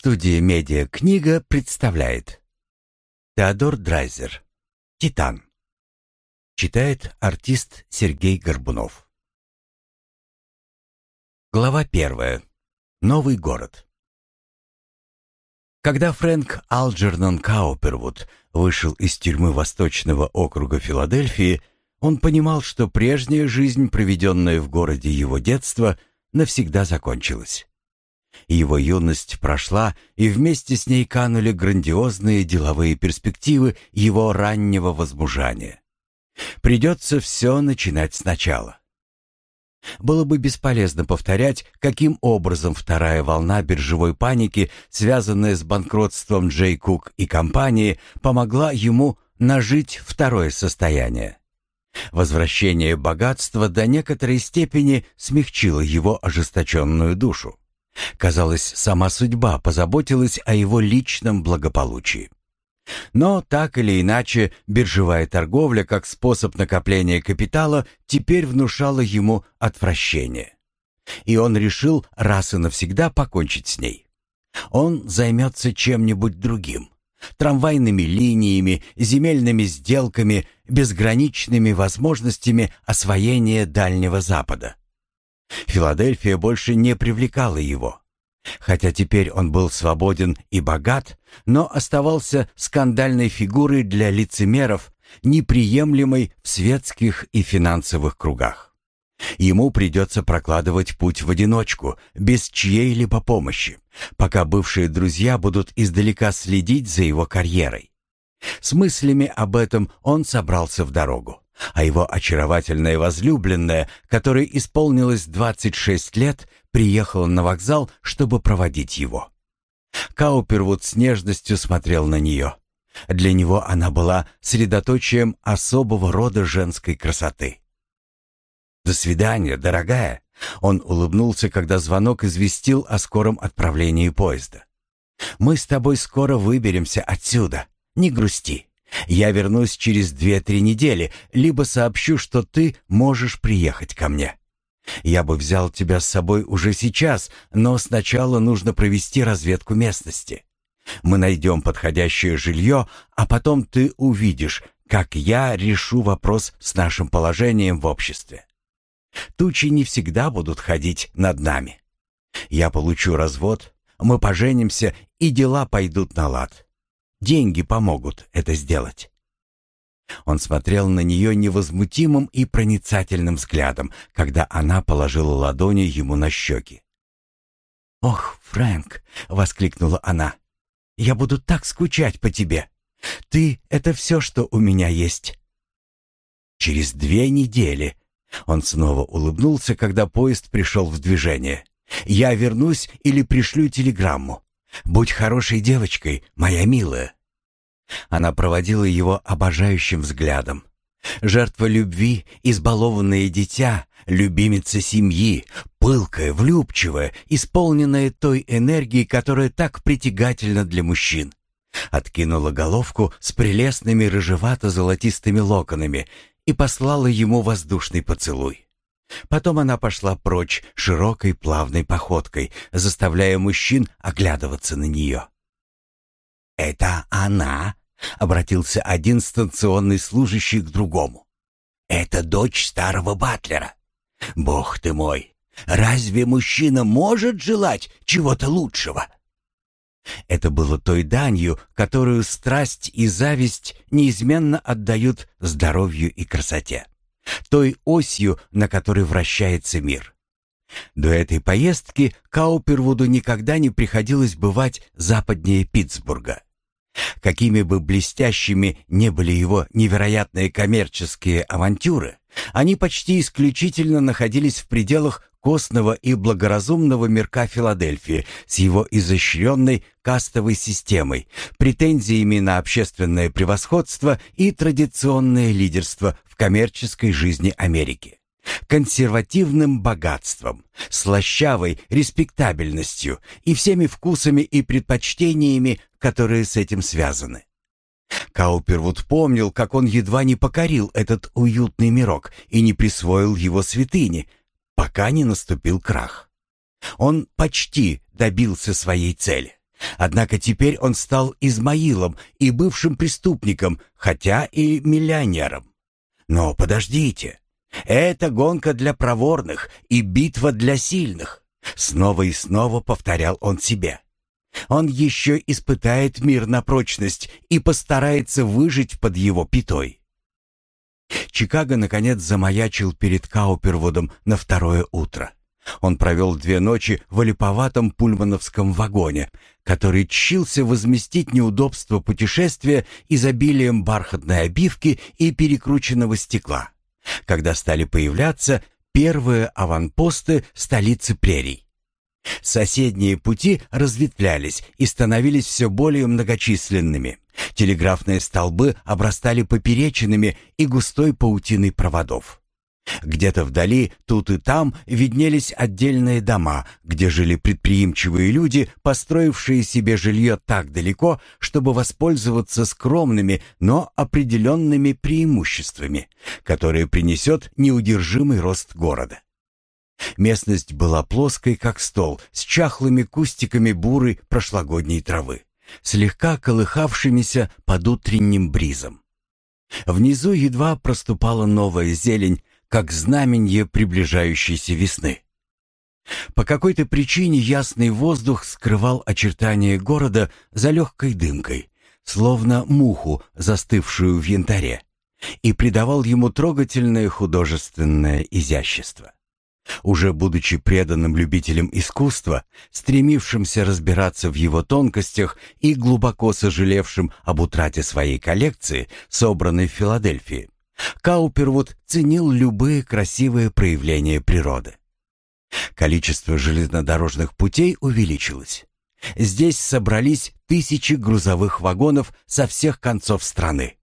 Студия «Медиа Книга» представляет. Теодор Драйзер. «Титан» Читает артист Сергей Горбунов. Глава первая. Новый город Когда Фрэнк Алджернон Каупервуд вышел из тюрьмы Восточного округа Филадельфии, он понимал, что прежняя жизнь, проведенная в городе его детства, навсегда закончилась. Его юность прошла, и вместе с ней канули грандиозные деловые перспективы его раннего возмужания. Придется все начинать сначала. Было бы бесполезно повторять, каким образом вторая волна биржевой паники, связанная с банкротством Джей Кук и компании, помогла ему нажить второе состояние. Возвращение богатства до некоторой степени смягчило его ожесточенную душу. Казалось, сама судьба позаботилась о его личном благополучии. Но так или иначе, биржевая торговля как способ накопления капитала теперь внушала ему отвращение. И он решил раз и навсегда покончить с ней. Он займется чем-нибудь другим. Трамвайными линиями, земельными сделками, безграничными возможностями освоения Дальнего Запада. Филадельфия больше не привлекала его. Хотя теперь он был свободен и богат, но оставался скандальной фигурой для лицемеров, неприемлемой в светских и финансовых кругах. Ему придется прокладывать путь в одиночку, без чьей-либо помощи, пока бывшие друзья будут издалека следить за его карьерой. С мыслями об этом он собрался в дорогу а его очаровательная возлюбленная, которой исполнилось 26 лет, приехала на вокзал, чтобы проводить его. Каупервуд с нежностью смотрел на нее. Для него она была средоточием особого рода женской красоты. «До свидания, дорогая!» Он улыбнулся, когда звонок известил о скором отправлении поезда. «Мы с тобой скоро выберемся отсюда. Не грусти». Я вернусь через две-три недели, либо сообщу, что ты можешь приехать ко мне. Я бы взял тебя с собой уже сейчас, но сначала нужно провести разведку местности. Мы найдем подходящее жилье, а потом ты увидишь, как я решу вопрос с нашим положением в обществе. Тучи не всегда будут ходить над нами. Я получу развод, мы поженимся, и дела пойдут на лад. Деньги помогут это сделать. Он смотрел на нее невозмутимым и проницательным взглядом, когда она положила ладони ему на щеки. «Ох, Фрэнк!» — воскликнула она. «Я буду так скучать по тебе. Ты — это все, что у меня есть». «Через две недели...» Он снова улыбнулся, когда поезд пришел в движение. «Я вернусь или пришлю телеграмму. Будь хорошей девочкой, моя милая». Она проводила его обожающим взглядом. Жертва любви, избалованное дитя, любимица семьи, пылкая, влюбчивая, исполненная той энергией, которая так притягательна для мужчин. Откинула головку с прелестными рыжевато-золотистыми локонами и послала ему воздушный поцелуй. Потом она пошла прочь широкой плавной походкой, заставляя мужчин оглядываться на нее. «Это она?» — обратился один станционный служащий к другому. «Это дочь старого батлера. Бог ты мой, разве мужчина может желать чего-то лучшего?» Это было той данью, которую страсть и зависть неизменно отдают здоровью и красоте. Той осью, на которой вращается мир. До этой поездки Каупервуду никогда не приходилось бывать западнее Питтсбурга. Какими бы блестящими не были его невероятные коммерческие авантюры, они почти исключительно находились в пределах костного и благоразумного мирка Филадельфии с его изощренной кастовой системой, претензиями на общественное превосходство и традиционное лидерство в коммерческой жизни Америки консервативным богатством, слащавой респектабельностью и всеми вкусами и предпочтениями, которые с этим связаны. Каупервуд помнил, как он едва не покорил этот уютный мирок и не присвоил его святыни, пока не наступил крах. Он почти добился своей цели. Однако теперь он стал Измаилом и бывшим преступником, хотя и миллионером. Но подождите, это гонка для проворных и битва для сильных. Снова и снова повторял он себе. Он еще испытает мир на прочность и постарается выжить под его пятой. Чикаго, наконец, замаячил перед Каупервудом на второе утро. Он провел две ночи в олиповатом пульмановском вагоне, который чился возместить неудобство путешествия изобилием бархатной обивки и перекрученного стекла, когда стали появляться первые аванпосты столицы прерий. Соседние пути разветвлялись и становились все более многочисленными. Телеграфные столбы обрастали поперечинами и густой паутиной проводов. Где-то вдали, тут и там, виднелись отдельные дома, где жили предприимчивые люди, построившие себе жилье так далеко, чтобы воспользоваться скромными, но определенными преимуществами, которые принесет неудержимый рост города. Местность была плоской, как стол, с чахлыми кустиками бурой прошлогодней травы, слегка колыхавшимися под утренним бризом. Внизу едва проступала новая зелень, как знаменье приближающейся весны. По какой-то причине ясный воздух скрывал очертания города за легкой дымкой, словно муху, застывшую в янтаре, и придавал ему трогательное художественное изящество. Уже будучи преданным любителем искусства, стремившимся разбираться в его тонкостях и глубоко сожалевшим об утрате своей коллекции, собранной в Филадельфии, Каупервуд ценил любые красивые проявления природы. Количество железнодорожных путей увеличилось. Здесь собрались тысячи грузовых вагонов со всех концов страны.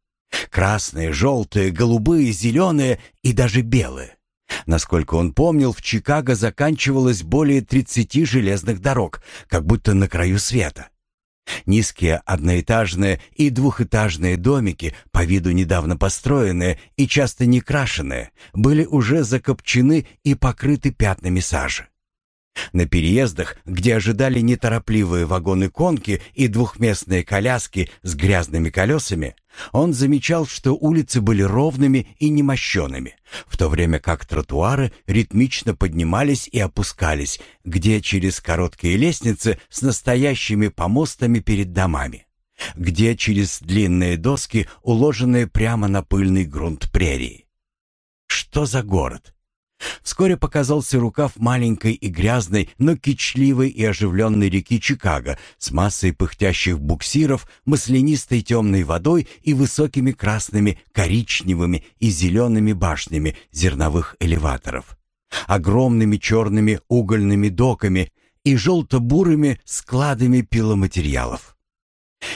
Красные, желтые, голубые, зеленые и даже белые. Насколько он помнил, в Чикаго заканчивалось более 30 железных дорог, как будто на краю света. Низкие одноэтажные и двухэтажные домики, по виду недавно построенные и часто не крашеные, были уже закопчены и покрыты пятнами сажи. На переездах, где ожидали неторопливые вагоны-конки и двухместные коляски с грязными колесами, он замечал, что улицы были ровными и немощенными, в то время как тротуары ритмично поднимались и опускались, где через короткие лестницы с настоящими помостами перед домами, где через длинные доски, уложенные прямо на пыльный грунт прерии. Что за город? Вскоре показался рукав маленькой и грязной, но кичливой и оживленной реки Чикаго с массой пыхтящих буксиров, маслянистой темной водой и высокими красными, коричневыми и зелеными башнями зерновых элеваторов, огромными черными угольными доками и желто-бурыми складами пиломатериалов.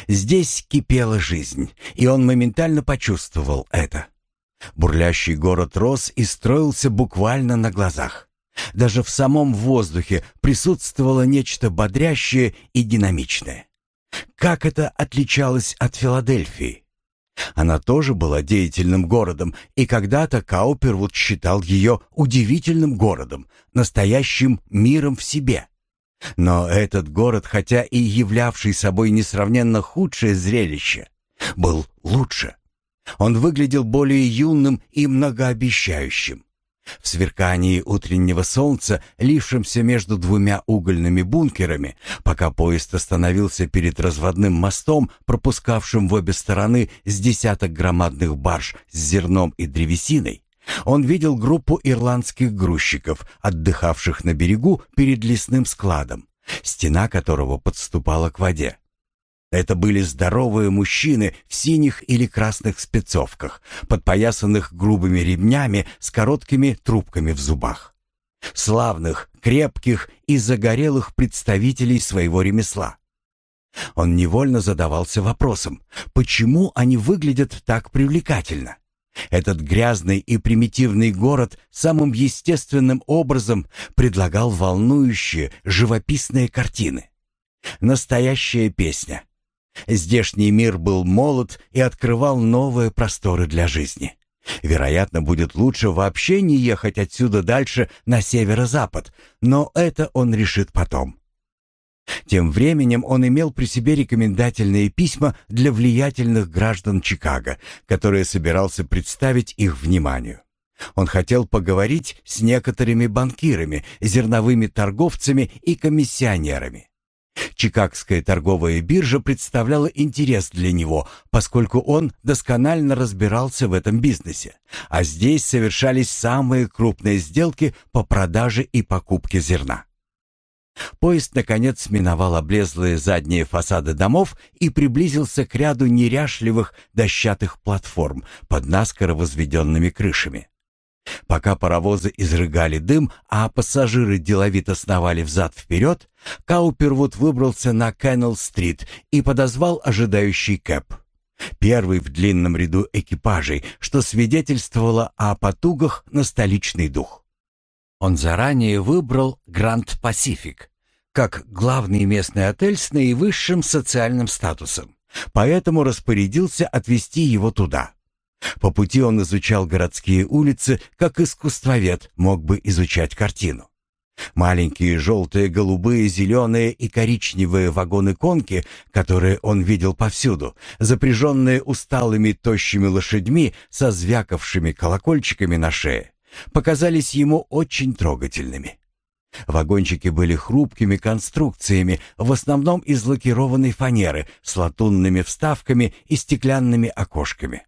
Здесь кипела жизнь, и он моментально почувствовал это. Бурлящий город рос и строился буквально на глазах. Даже в самом воздухе присутствовало нечто бодрящее и динамичное. Как это отличалось от Филадельфии? Она тоже была деятельным городом, и когда-то Каупервуд считал ее удивительным городом, настоящим миром в себе. Но этот город, хотя и являвший собой несравненно худшее зрелище, был лучше. Он выглядел более юным и многообещающим. В сверкании утреннего солнца, лившемся между двумя угольными бункерами, пока поезд остановился перед разводным мостом, пропускавшим в обе стороны с десяток громадных барж с зерном и древесиной, он видел группу ирландских грузчиков, отдыхавших на берегу перед лесным складом, стена которого подступала к воде. Это были здоровые мужчины в синих или красных спецовках, подпоясанных грубыми ремнями с короткими трубками в зубах. Славных, крепких и загорелых представителей своего ремесла. Он невольно задавался вопросом, почему они выглядят так привлекательно? Этот грязный и примитивный город самым естественным образом предлагал волнующие, живописные картины. Настоящая песня, Здешний мир был молод и открывал новые просторы для жизни. Вероятно, будет лучше вообще не ехать отсюда дальше на северо-запад, но это он решит потом. Тем временем он имел при себе рекомендательные письма для влиятельных граждан Чикаго, которые собирался представить их вниманию. Он хотел поговорить с некоторыми банкирами, зерновыми торговцами и комиссионерами. Чикагская торговая биржа представляла интерес для него, поскольку он досконально разбирался в этом бизнесе, а здесь совершались самые крупные сделки по продаже и покупке зерна. Поезд, наконец, миновал облезлые задние фасады домов и приблизился к ряду неряшливых дощатых платформ под наскоро возведенными крышами. Пока паровозы изрыгали дым, а пассажиры деловито сновали взад-вперед, Каупервуд выбрался на Кеннелл-стрит и подозвал ожидающий кэп. Первый в длинном ряду экипажей, что свидетельствовало о потугах на столичный дух. Он заранее выбрал Гранд Пасифик как главный местный отель с наивысшим социальным статусом, поэтому распорядился отвезти его туда. По пути он изучал городские улицы, как искусствовед мог бы изучать картину. Маленькие желтые, голубые, зеленые и коричневые вагоны-конки, которые он видел повсюду, запряженные усталыми тощими лошадьми со звякавшими колокольчиками на шее, показались ему очень трогательными. Вагончики были хрупкими конструкциями, в основном из лакированной фанеры, с латунными вставками и стеклянными окошками.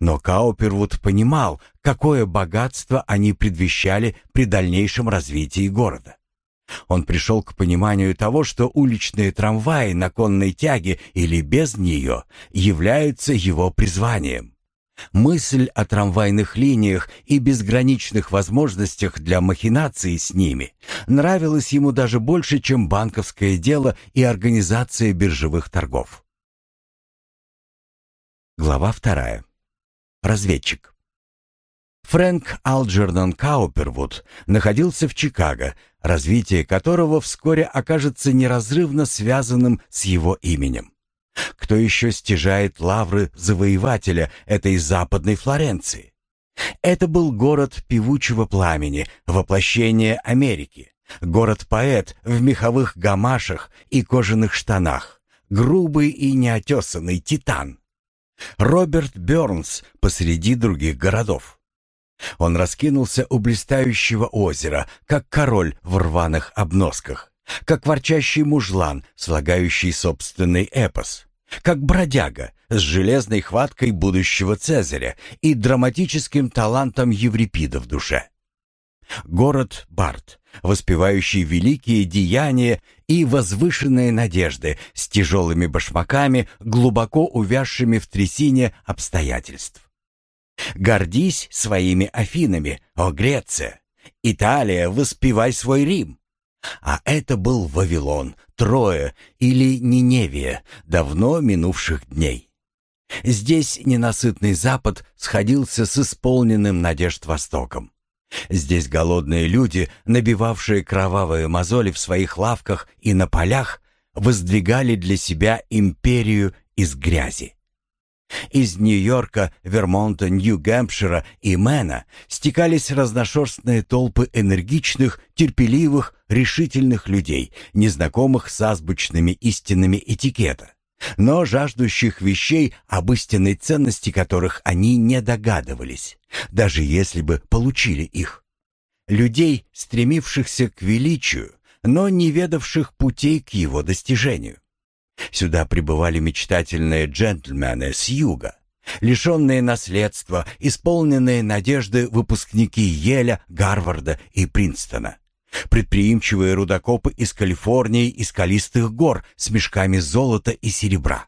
Но Каупервуд понимал, какое богатство они предвещали при дальнейшем развитии города. Он пришел к пониманию того, что уличные трамваи на конной тяге или без нее являются его призванием. Мысль о трамвайных линиях и безграничных возможностях для махинаций с ними нравилась ему даже больше, чем банковское дело и организация биржевых торгов. Глава вторая. Разведчик. Фрэнк Алджернон Каупервуд находился в Чикаго, развитие которого вскоре окажется неразрывно связанным с его именем. Кто еще стяжает лавры завоевателя этой западной Флоренции? Это был город певучего пламени, воплощение Америки. Город-поэт в меховых гамашах и кожаных штанах. Грубый и неотесанный титан. Роберт Бёрнс посреди других городов. Он раскинулся у блистающего озера, как король в рваных обносках, как ворчащий мужлан, слагающий собственный эпос, как бродяга с железной хваткой будущего Цезаря и драматическим талантом Еврипида в душе. Город Барт, воспевающий великие деяния и возвышенные надежды с тяжелыми башмаками, глубоко увязшими в трясине обстоятельств. Гордись своими Афинами, о Греция! Италия, воспевай свой Рим! А это был Вавилон, Троя или Ниневия давно минувших дней. Здесь ненасытный Запад сходился с исполненным надежд Востоком. Здесь голодные люди, набивавшие кровавые мозоли в своих лавках и на полях, воздвигали для себя империю из грязи. Из Нью-Йорка, Вермонта, Нью-Гэмпшира и Мэна стекались разношерстные толпы энергичных, терпеливых, решительных людей, незнакомых с азбучными истинами этикета но жаждущих вещей, об истинной ценности которых они не догадывались, даже если бы получили их. Людей, стремившихся к величию, но не ведавших путей к его достижению. Сюда прибывали мечтательные джентльмены с юга, лишенные наследства, исполненные надежды выпускники Еля, Гарварда и Принстона. Предприимчивые рудокопы из Калифорнии и скалистых гор с мешками золота и серебра.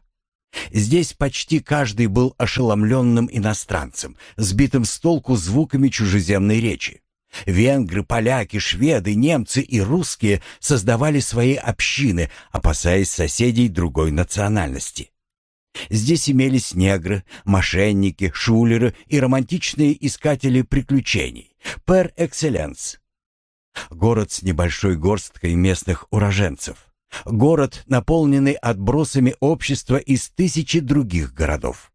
Здесь почти каждый был ошеломленным иностранцем, сбитым с толку звуками чужеземной речи. Венгры, поляки, шведы, немцы и русские создавали свои общины, опасаясь соседей другой национальности. Здесь имелись негры, мошенники, шулеры и романтичные искатели приключений. Пер экселленс. Город с небольшой горсткой местных уроженцев. Город, наполненный отбросами общества из тысячи других городов.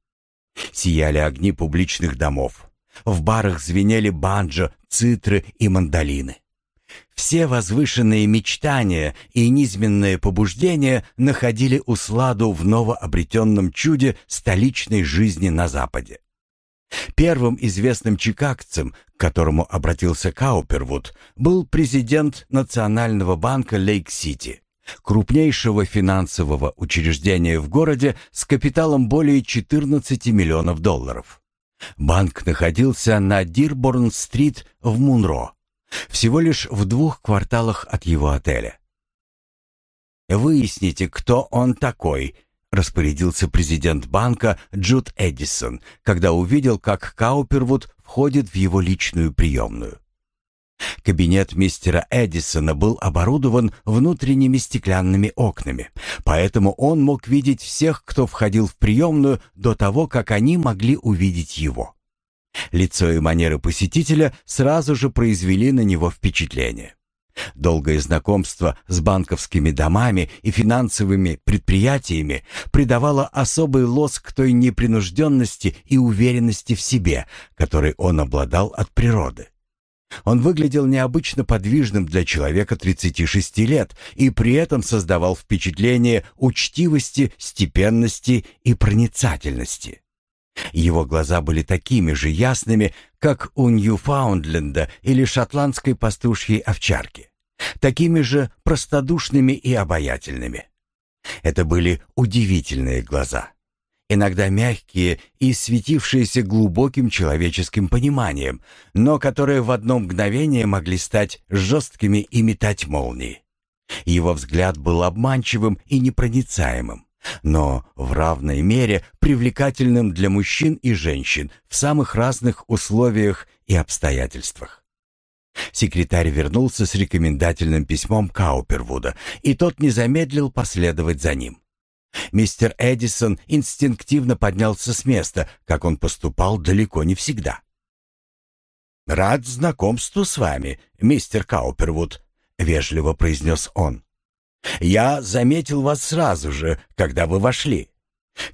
Сияли огни публичных домов. В барах звенели банджо, цитры и мандолины. все возвышенные мечтания и низменные побуждения находили усладу в новообретенном чуде столичной жизни на Западе. Первым известным чикагцем, к которому обратился Каупервуд, был президент Национального банка Лейк-Сити, крупнейшего финансового учреждения в городе с капиталом более 14 миллионов долларов. Банк находился на Дирборн-стрит в Мунро, всего лишь в двух кварталах от его отеля. «Выясните, кто он такой», распорядился президент банка Джуд Эдисон, когда увидел, как Каупервуд входит в его личную приемную. Кабинет мистера Эдисона был оборудован внутренними стеклянными окнами, поэтому он мог видеть всех, кто входил в приемную до того, как они могли увидеть его. Лицо и манеры посетителя сразу же произвели на него впечатление. Долгое знакомство с банковскими домами и финансовыми предприятиями придавало особый лоск той непринужденности и уверенности в себе, которой он обладал от природы. Он выглядел необычно подвижным для человека 36 лет и при этом создавал впечатление учтивости, степенности и проницательности. Его глаза были такими же ясными, как у Ньюфаундленда или шотландской пастушьей овчарки, такими же простодушными и обаятельными. Это были удивительные глаза, иногда мягкие и светившиеся глубоким человеческим пониманием, но которые в одно мгновение могли стать жесткими и метать молнии. Его взгляд был обманчивым и непроницаемым но в равной мере привлекательным для мужчин и женщин в самых разных условиях и обстоятельствах. Секретарь вернулся с рекомендательным письмом Каупервуда, и тот не замедлил последовать за ним. Мистер Эдисон инстинктивно поднялся с места, как он поступал далеко не всегда. «Рад знакомству с вами, мистер Каупервуд», — вежливо произнес он. Я заметил вас сразу же, когда вы вошли.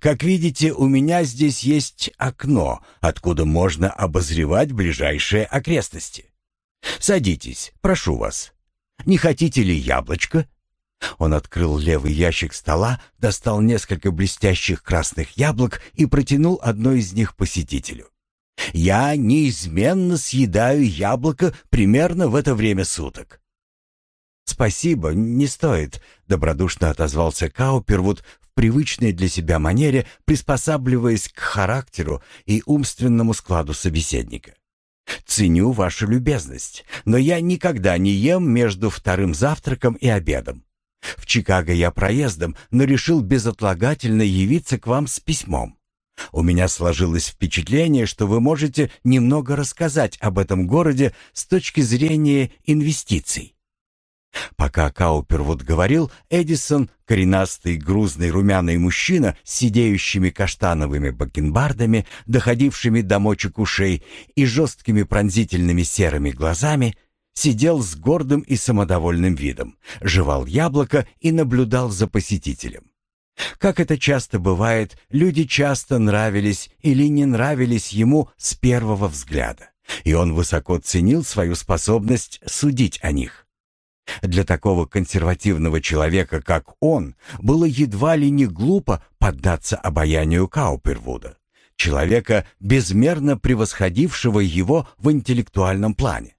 Как видите, у меня здесь есть окно, откуда можно обозревать ближайшие окрестности. Садитесь, прошу вас. Не хотите ли яблочко? Он открыл левый ящик стола, достал несколько блестящих красных яблок и протянул одно из них посетителю. Я неизменно съедаю яблоко примерно в это время суток. «Спасибо, не стоит», — добродушно отозвался Каупервуд в привычной для себя манере, приспосабливаясь к характеру и умственному складу собеседника. «Ценю вашу любезность, но я никогда не ем между вторым завтраком и обедом. В Чикаго я проездом, но решил безотлагательно явиться к вам с письмом. У меня сложилось впечатление, что вы можете немного рассказать об этом городе с точки зрения инвестиций. Пока Каупервуд говорил, Эдисон, коренастый, грузный, румяный мужчина с сидеющими каштановыми бакенбардами, доходившими до мочек ушей и жесткими пронзительными серыми глазами, сидел с гордым и самодовольным видом, жевал яблоко и наблюдал за посетителем. Как это часто бывает, люди часто нравились или не нравились ему с первого взгляда, и он высоко ценил свою способность судить о них. Для такого консервативного человека, как он, было едва ли не глупо поддаться обаянию Каупервуда, человека, безмерно превосходившего его в интеллектуальном плане.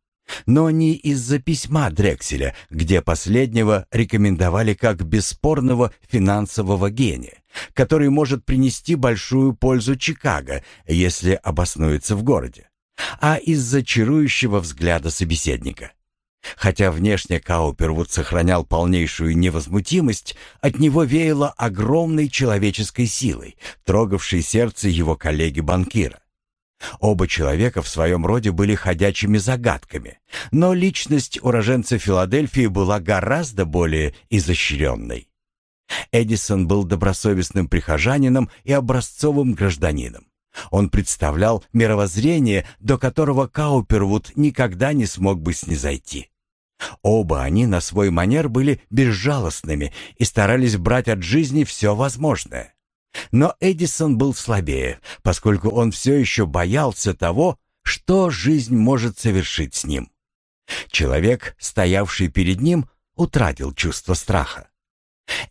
Но не из-за письма Дрекселя, где последнего рекомендовали как бесспорного финансового гения, который может принести большую пользу Чикаго, если обоснуется в городе, а из-за чарующего взгляда собеседника. Хотя внешне Каупервуд сохранял полнейшую невозмутимость, от него веяло огромной человеческой силой, трогавшей сердце его коллеги-банкира. Оба человека в своем роде были ходячими загадками, но личность уроженца Филадельфии была гораздо более изощренной. Эдисон был добросовестным прихожанином и образцовым гражданином. Он представлял мировоззрение, до которого Каупервуд никогда не смог бы снизойти. Оба они на свой манер были безжалостными и старались брать от жизни все возможное. Но Эдисон был слабее, поскольку он все еще боялся того, что жизнь может совершить с ним. Человек, стоявший перед ним, утратил чувство страха.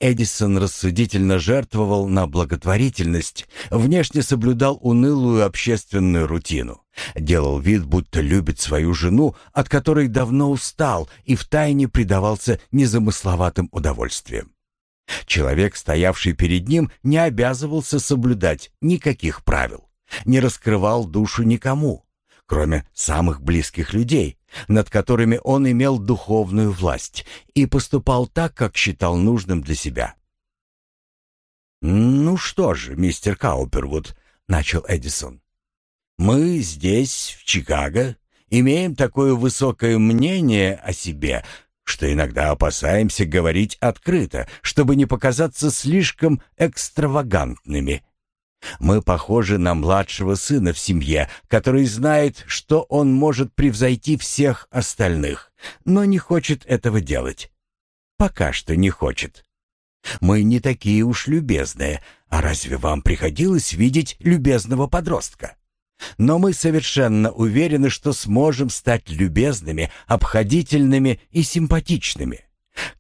Эдисон рассудительно жертвовал на благотворительность, внешне соблюдал унылую общественную рутину, делал вид, будто любит свою жену, от которой давно устал и втайне предавался незамысловатым удовольствиям. Человек, стоявший перед ним, не обязывался соблюдать никаких правил, не раскрывал душу никому, кроме самых близких людей, над которыми он имел духовную власть и поступал так, как считал нужным для себя. «Ну что же, мистер Каупервуд», — начал Эдисон, — «мы здесь, в Чикаго, имеем такое высокое мнение о себе, что иногда опасаемся говорить открыто, чтобы не показаться слишком экстравагантными. Мы похожи на младшего сына в семье, который знает, что он может превзойти всех остальных, но не хочет этого делать. Пока что не хочет. Мы не такие уж любезные, а разве вам приходилось видеть любезного подростка? Но мы совершенно уверены, что сможем стать любезными, обходительными и симпатичными.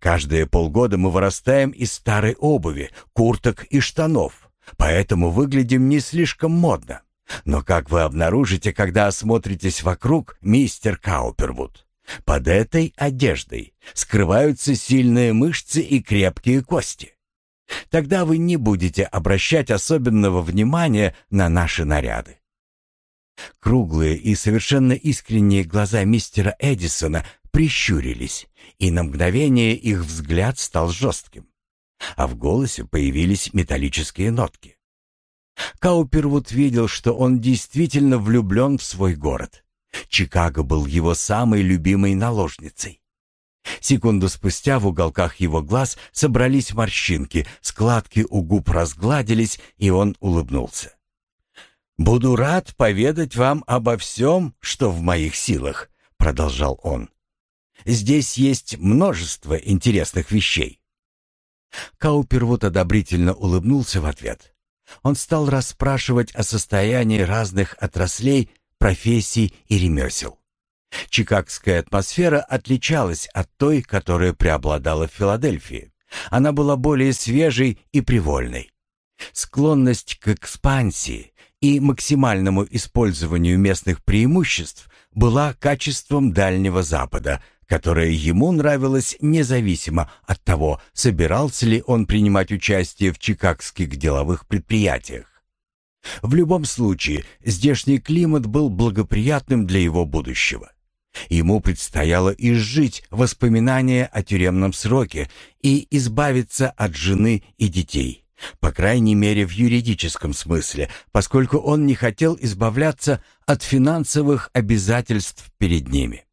Каждые полгода мы вырастаем из старой обуви, курток и штанов, поэтому выглядим не слишком модно. Но как вы обнаружите, когда осмотритесь вокруг, мистер Каупервуд? Под этой одеждой скрываются сильные мышцы и крепкие кости. Тогда вы не будете обращать особенного внимания на наши наряды. Круглые и совершенно искренние глаза мистера Эдисона прищурились, и на мгновение их взгляд стал жестким а в голосе появились металлические нотки. Каупервуд видел, что он действительно влюблен в свой город. Чикаго был его самой любимой наложницей. Секунду спустя в уголках его глаз собрались морщинки, складки у губ разгладились, и он улыбнулся. «Буду рад поведать вам обо всем, что в моих силах», — продолжал он. «Здесь есть множество интересных вещей. Каупервуд одобрительно улыбнулся в ответ. Он стал расспрашивать о состоянии разных отраслей, профессий и ремесел. Чикагская атмосфера отличалась от той, которая преобладала в Филадельфии. Она была более свежей и привольной. Склонность к экспансии и максимальному использованию местных преимуществ была качеством Дальнего Запада – которое ему нравилось независимо от того, собирался ли он принимать участие в чикагских деловых предприятиях. В любом случае, здешний климат был благоприятным для его будущего. Ему предстояло изжить воспоминания о тюремном сроке и избавиться от жены и детей, по крайней мере в юридическом смысле, поскольку он не хотел избавляться от финансовых обязательств перед ними.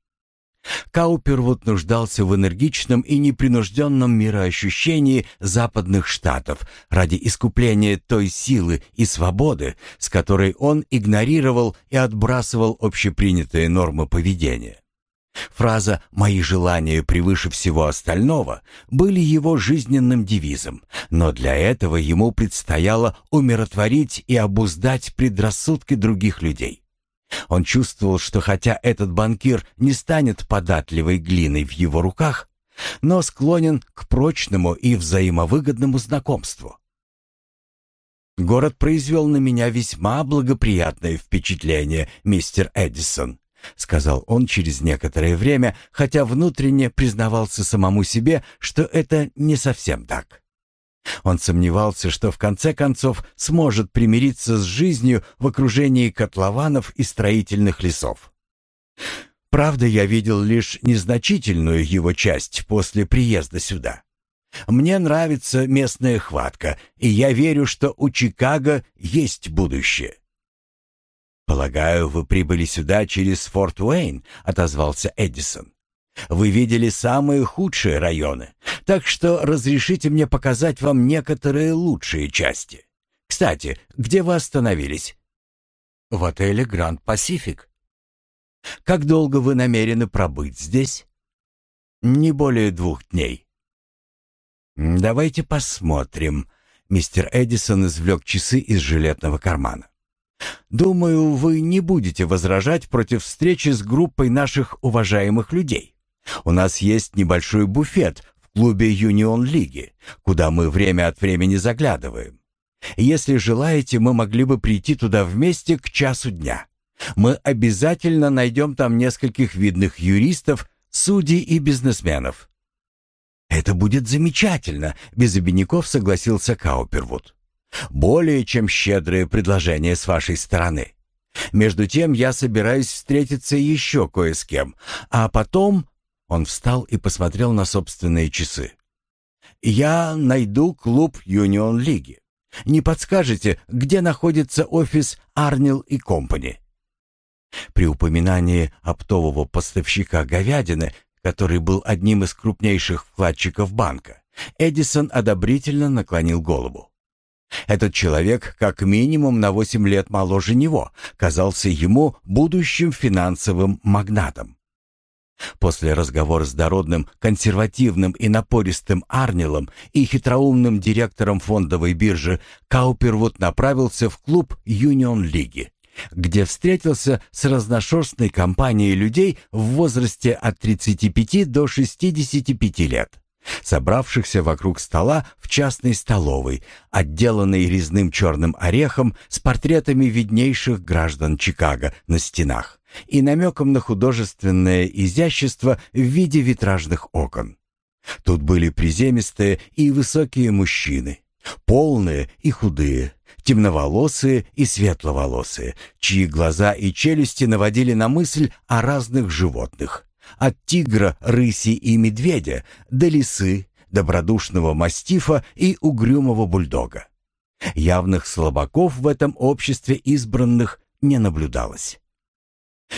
Каупервуд нуждался в энергичном и непринужденном мироощущении западных штатов ради искупления той силы и свободы, с которой он игнорировал и отбрасывал общепринятые нормы поведения. Фраза «мои желания превыше всего остального» были его жизненным девизом, но для этого ему предстояло умиротворить и обуздать предрассудки других людей. Он чувствовал, что хотя этот банкир не станет податливой глиной в его руках, но склонен к прочному и взаимовыгодному знакомству. «Город произвел на меня весьма благоприятное впечатление, мистер Эдисон», сказал он через некоторое время, хотя внутренне признавался самому себе, что это не совсем так. Он сомневался, что в конце концов сможет примириться с жизнью в окружении котлованов и строительных лесов. Правда, я видел лишь незначительную его часть после приезда сюда. Мне нравится местная хватка, и я верю, что у Чикаго есть будущее. «Полагаю, вы прибыли сюда через Форт Уэйн», — отозвался Эдисон. Вы видели самые худшие районы, так что разрешите мне показать вам некоторые лучшие части. Кстати, где вы остановились? В отеле Гранд Пасифик. Как долго вы намерены пробыть здесь? Не более двух дней. Давайте посмотрим. Мистер Эдисон извлек часы из жилетного кармана. Думаю, вы не будете возражать против встречи с группой наших уважаемых людей. У нас есть небольшой буфет в клубе Юнион Лиги, куда мы время от времени заглядываем. Если желаете, мы могли бы прийти туда вместе к часу дня. Мы обязательно найдем там нескольких видных юристов, судей и бизнесменов. «Это будет замечательно», — без обиняков согласился Каупервуд. «Более чем щедрое предложение с вашей стороны. Между тем я собираюсь встретиться еще кое с кем, а потом...» Он встал и посмотрел на собственные часы. «Я найду клуб Юнион Лиги. Не подскажете, где находится офис Арнил и Компани?» При упоминании оптового поставщика говядины который был одним из крупнейших вкладчиков банка, Эдисон одобрительно наклонил голову. Этот человек как минимум на 8 лет моложе него, казался ему будущим финансовым магнатом. После разговора с дородным, консервативным и напористым Арнилом и хитроумным директором фондовой биржи Каупервуд направился в клуб Юнион Лиги где встретился с разношерстной компанией людей в возрасте от 35 до 65 лет, собравшихся вокруг стола в частной столовой, отделанной резным черным орехом с портретами виднейших граждан Чикаго на стенах и намеком на художественное изящество в виде витражных окон. Тут были приземистые и высокие мужчины, полные и худые, темноволосые и светловолосые, чьи глаза и челюсти наводили на мысль о разных животных. От тигра, рыси и медведя до лисы, добродушного мастифа и угрюмого бульдога. Явных слабаков в этом обществе избранных не наблюдалось.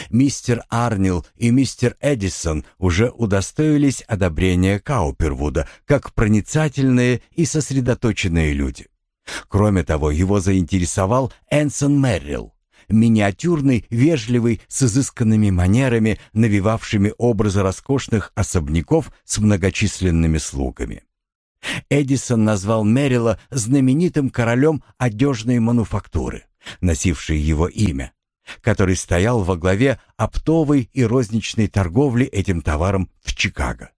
Мистер Арнил и мистер Эдисон уже удостоились одобрения Каупервуда как проницательные и сосредоточенные люди. Кроме того, его заинтересовал Энсон Меррилл, миниатюрный, вежливый, с изысканными манерами, навевавшими образы роскошных особняков с многочисленными слугами. Эдисон назвал Меррилла знаменитым королем одежной мануфактуры, носившей его имя, который стоял во главе оптовой и розничной торговли этим товаром в Чикаго.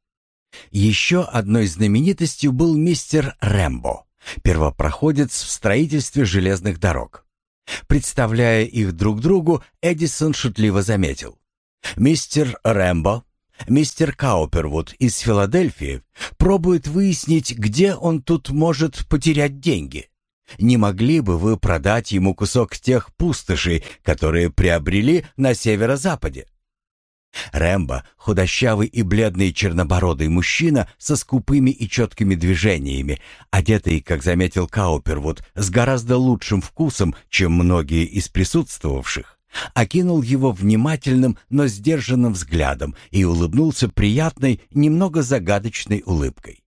Еще одной знаменитостью был мистер Рэмбо, первопроходец в строительстве железных дорог. Представляя их друг другу, Эдисон шутливо заметил. «Мистер Рэмбо, мистер Каупервуд из Филадельфии пробует выяснить, где он тут может потерять деньги. Не могли бы вы продать ему кусок тех пустошей, которые приобрели на северо-западе? Рэмбо, худощавый и бледный чернобородый мужчина со скупыми и четкими движениями, одетый, как заметил Каупервуд, с гораздо лучшим вкусом, чем многие из присутствовавших, окинул его внимательным, но сдержанным взглядом и улыбнулся приятной, немного загадочной улыбкой.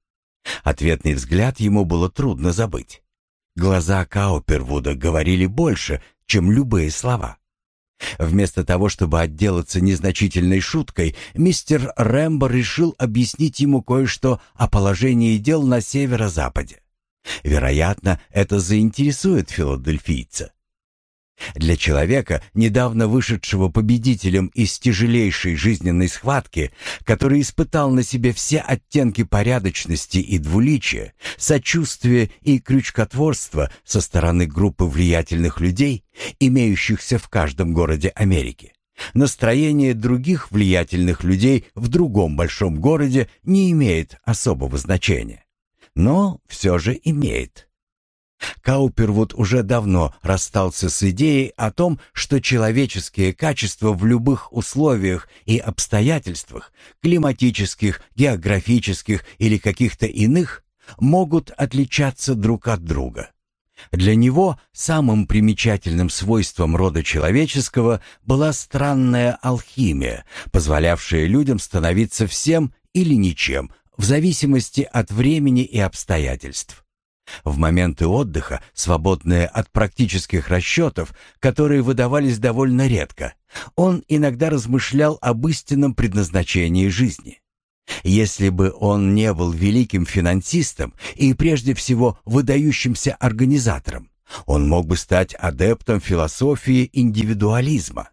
Ответный взгляд ему было трудно забыть. Глаза Каупервуда говорили больше, чем любые слова. Вместо того, чтобы отделаться незначительной шуткой, мистер Рэмбо решил объяснить ему кое-что о положении дел на северо-западе. Вероятно, это заинтересует филадельфийца. Для человека, недавно вышедшего победителем из тяжелейшей жизненной схватки, который испытал на себе все оттенки порядочности и двуличия, сочувствия и крючкотворства со стороны группы влиятельных людей, имеющихся в каждом городе Америки, настроение других влиятельных людей в другом большом городе не имеет особого значения. Но все же имеет. Каупервуд уже давно расстался с идеей о том, что человеческие качества в любых условиях и обстоятельствах, климатических, географических или каких-то иных, могут отличаться друг от друга. Для него самым примечательным свойством рода человеческого была странная алхимия, позволявшая людям становиться всем или ничем, в зависимости от времени и обстоятельств. В моменты отдыха, свободные от практических расчетов, которые выдавались довольно редко, он иногда размышлял об истинном предназначении жизни. Если бы он не был великим финансистом и прежде всего выдающимся организатором, Он мог бы стать адептом философии индивидуализма.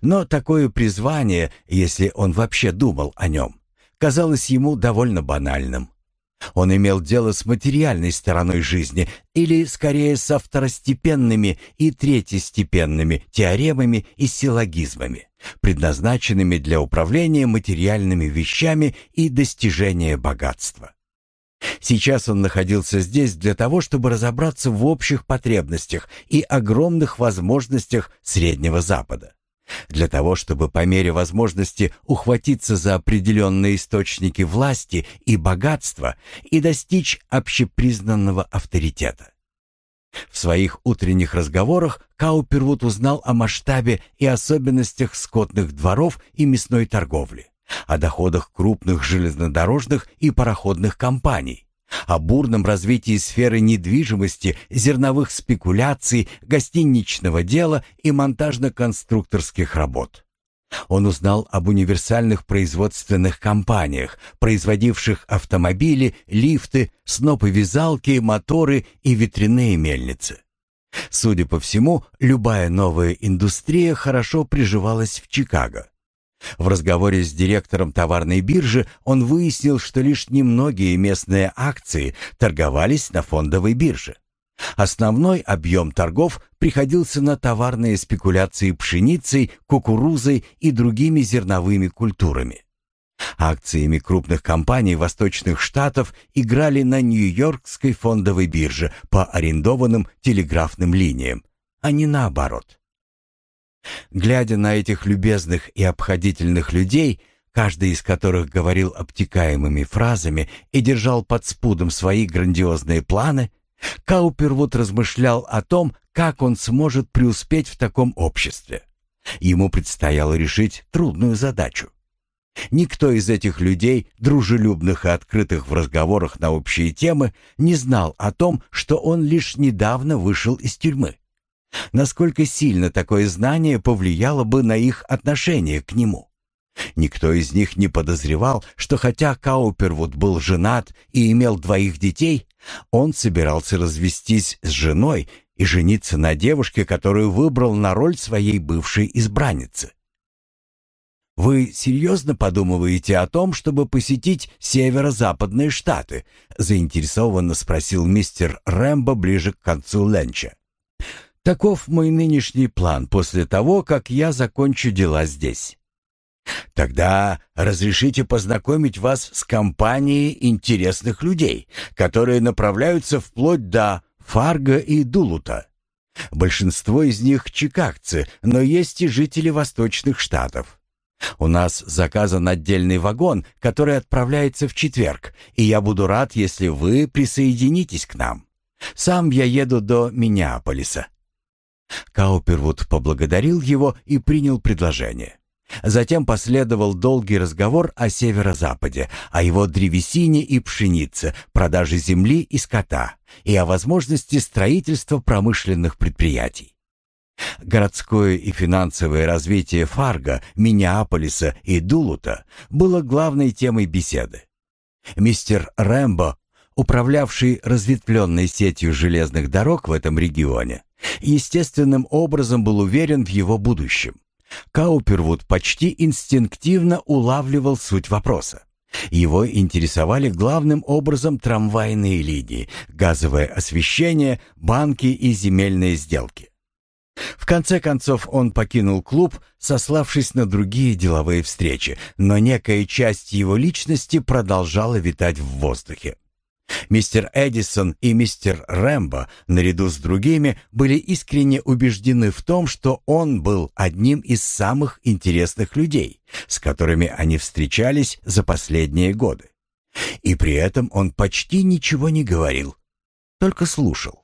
Но такое призвание, если он вообще думал о нем, казалось ему довольно банальным. Он имел дело с материальной стороной жизни, или скорее со второстепенными и третьестепенными теоремами и силлогизмами, предназначенными для управления материальными вещами и достижения богатства. Сейчас он находился здесь для того, чтобы разобраться в общих потребностях и огромных возможностях Среднего Запада для того, чтобы по мере возможности ухватиться за определенные источники власти и богатства и достичь общепризнанного авторитета. В своих утренних разговорах Каупервуд узнал о масштабе и особенностях скотных дворов и мясной торговли, о доходах крупных железнодорожных и пароходных компаний, о бурном развитии сферы недвижимости, зерновых спекуляций, гостиничного дела и монтажно-конструкторских работ. Он узнал об универсальных производственных компаниях, производивших автомобили, лифты, снопы-вязалки, моторы и ветряные мельницы. Судя по всему, любая новая индустрия хорошо приживалась в Чикаго. В разговоре с директором товарной биржи он выяснил, что лишь немногие местные акции торговались на фондовой бирже. Основной объем торгов приходился на товарные спекуляции пшеницей, кукурузой и другими зерновыми культурами. Акциями крупных компаний Восточных Штатов играли на Нью-Йоркской фондовой бирже по арендованным телеграфным линиям, а не наоборот. Глядя на этих любезных и обходительных людей, каждый из которых говорил обтекаемыми фразами и держал под спудом свои грандиозные планы, Каупервуд размышлял о том, как он сможет преуспеть в таком обществе. Ему предстояло решить трудную задачу. Никто из этих людей, дружелюбных и открытых в разговорах на общие темы, не знал о том, что он лишь недавно вышел из тюрьмы. Насколько сильно такое знание повлияло бы на их отношение к нему? Никто из них не подозревал, что хотя Каупервуд был женат и имел двоих детей, он собирался развестись с женой и жениться на девушке, которую выбрал на роль своей бывшей избранницы. «Вы серьезно подумываете о том, чтобы посетить северо-западные штаты?» заинтересованно спросил мистер Рэмбо ближе к концу ленча. Таков мой нынешний план после того, как я закончу дела здесь. Тогда разрешите познакомить вас с компанией интересных людей, которые направляются вплоть до Фарго и Дулута. Большинство из них чикагцы, но есть и жители восточных штатов. У нас заказан отдельный вагон, который отправляется в четверг, и я буду рад, если вы присоединитесь к нам. Сам я еду до Миннеаполиса. Каупервуд поблагодарил его и принял предложение. Затем последовал долгий разговор о северо-западе, о его древесине и пшенице, продаже земли и скота, и о возможности строительства промышленных предприятий. Городское и финансовое развитие Фарго, Миннеаполиса и Дулута было главной темой беседы. Мистер Рэмбо, управлявший разветвленной сетью железных дорог в этом регионе, естественным образом был уверен в его будущем. Каупервуд почти инстинктивно улавливал суть вопроса. Его интересовали главным образом трамвайные линии, газовое освещение, банки и земельные сделки. В конце концов он покинул клуб, сославшись на другие деловые встречи, но некая часть его личности продолжала витать в воздухе. Мистер Эдисон и мистер Рэмбо, наряду с другими, были искренне убеждены в том, что он был одним из самых интересных людей, с которыми они встречались за последние годы. И при этом он почти ничего не говорил, только слушал.